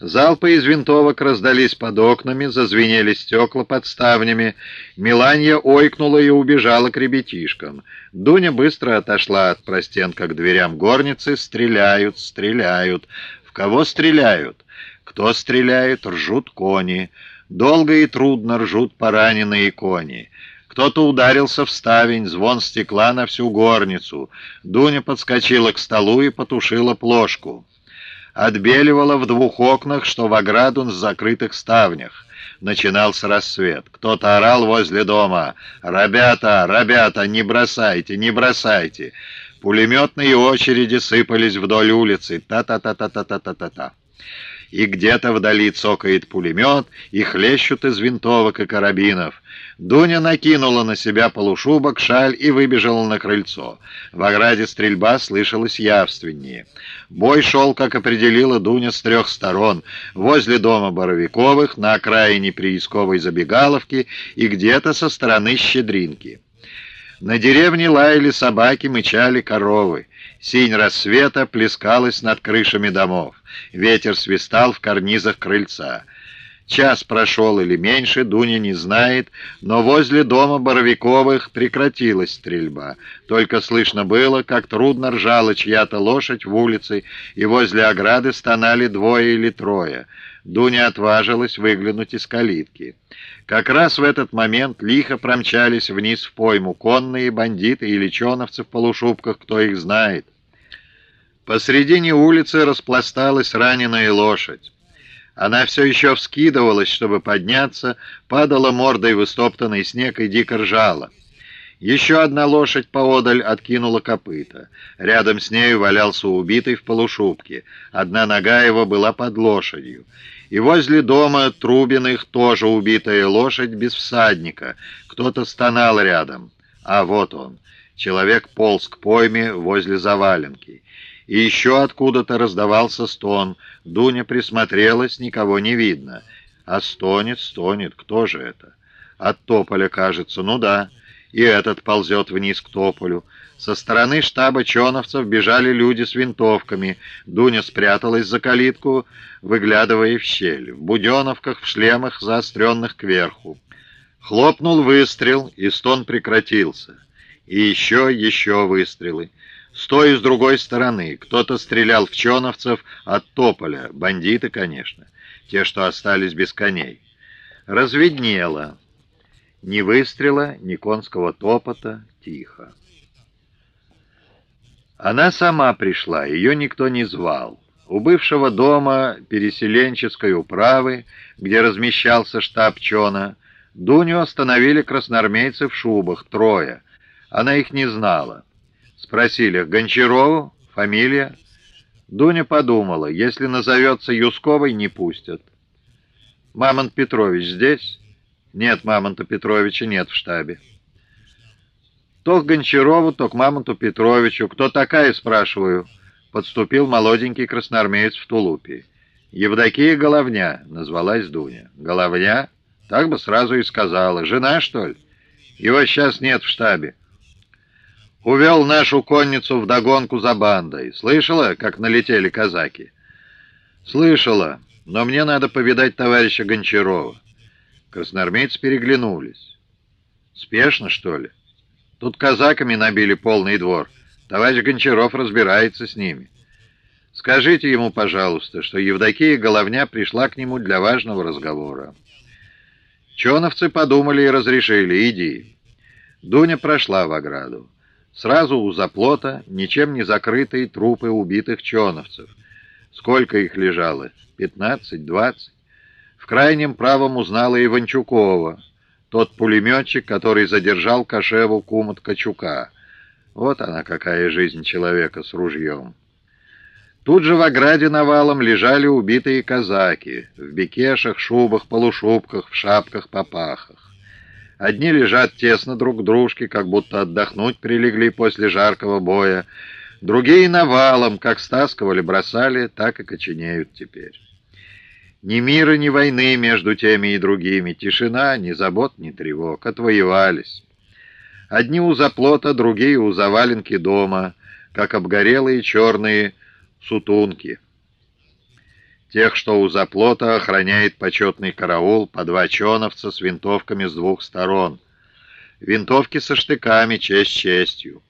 Залпы из винтовок раздались под окнами, зазвенели стекла под ставнями. Миланья ойкнула и убежала к ребятишкам. Дуня быстро отошла от простенка к дверям горницы. Стреляют, стреляют. В кого стреляют? Кто стреляет? Ржут кони. Долго и трудно ржут пораненные кони. Кто-то ударился в ставень, звон стекла на всю горницу. Дуня подскочила к столу и потушила плошку отбеливало в двух окнах, что в ограду на закрытых ставнях. Начинался рассвет. Кто-то орал возле дома. «Ребята, ребята, не бросайте, не бросайте!» Пулеметные очереди сыпались вдоль улицы. Та-та-та-та-та-та-та-та и где-то вдали цокает пулемет, и хлещут из винтовок и карабинов. Дуня накинула на себя полушубок, шаль и выбежала на крыльцо. В ограде стрельба слышалась явственнее. Бой шел, как определила Дуня, с трех сторон. Возле дома Боровиковых, на окраине приисковой забегаловки и где-то со стороны Щедринки. На деревне лаяли собаки, мычали коровы. Синь рассвета плескалась над крышами домов. Ветер свистал в карнизах крыльца. Час прошел или меньше, Дуня не знает, но возле дома Боровиковых прекратилась стрельба. Только слышно было, как трудно ржала чья-то лошадь в улице, и возле ограды стонали двое или трое. Дуня отважилась выглянуть из калитки. Как раз в этот момент лихо промчались вниз в пойму конные бандиты или чоновцы в полушубках, кто их знает. Посредине улицы распласталась раненая лошадь. Она все еще вскидывалась, чтобы подняться, падала мордой в истоптанный снег и дико ржала. Еще одна лошадь поодаль откинула копыта. Рядом с нею валялся убитый в полушубке. Одна нога его была под лошадью. И возле дома Трубиных тоже убитая лошадь без всадника. Кто-то стонал рядом. А вот он. Человек полз к пойме возле заваленки. И еще откуда-то раздавался стон. Дуня присмотрелась, никого не видно. А стонет, стонет, кто же это? От тополя, кажется, ну да. И этот ползет вниз к тополю. Со стороны штаба чоновцев бежали люди с винтовками. Дуня спряталась за калитку, выглядывая в щель. В буденовках, в шлемах, заостренных кверху. Хлопнул выстрел, и стон прекратился. И еще, еще выстрелы. С той и с другой стороны кто-то стрелял в чоновцев от тополя, бандиты, конечно, те, что остались без коней. Разведнело. Ни выстрела, ни конского топота, тихо. Она сама пришла, ее никто не звал. У бывшего дома переселенческой управы, где размещался штаб Чона, Дуню остановили красноармейцы в шубах, трое. Она их не знала. Спросили, Гончарову? Фамилия? Дуня подумала, если назовется Юсковой, не пустят. Мамонт Петрович здесь? Нет, Мамонта Петровича нет в штабе. То к Гончарову, то к Мамонту Петровичу. Кто такая, спрашиваю? Подступил молоденький красноармеец в тулупе. Евдокия Головня, назвалась Дуня. Головня? Так бы сразу и сказала. Жена, что ли? Его сейчас нет в штабе. Увел нашу конницу в догонку за бандой. Слышала, как налетели казаки? Слышала, но мне надо повидать товарища Гончарова. Красноармейцы переглянулись. Спешно, что ли? Тут казаками набили полный двор. Товарищ Гончаров разбирается с ними. Скажите ему, пожалуйста, что Евдокия Головня пришла к нему для важного разговора. Чоновцы подумали и разрешили. Иди. Дуня прошла в ограду. Сразу у заплота ничем не закрытые трупы убитых чоновцев. Сколько их лежало? Пятнадцать, двадцать. В крайнем правом узнала Иванчукова, тот пулеметчик, который задержал Кашеву кума Ткачука. Вот она какая жизнь человека с ружьем. Тут же в ограде навалом лежали убитые казаки, в бекешах, шубах, полушубках, в шапках-попахах. Одни лежат тесно друг к дружке, как будто отдохнуть прилегли после жаркого боя. Другие навалом, как стаскивали, бросали, так и коченеют теперь. Ни мира, ни войны между теми и другими, тишина, ни забот, ни тревог, отвоевались. Одни у заплота, другие у заваленки дома, как обгорелые черные сутунки. Тех, что у заплота, охраняет почетный караул по два чоновца с винтовками с двух сторон. Винтовки со штыками, честь честью.